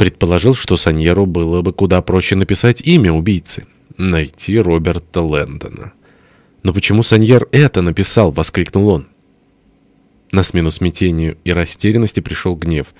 Предположил, что Саньеру было бы куда проще написать имя убийцы. Найти Роберта Лэндона. «Но почему Саньер это написал?» — воскликнул он. На смену смятению и растерянности пришел гнев —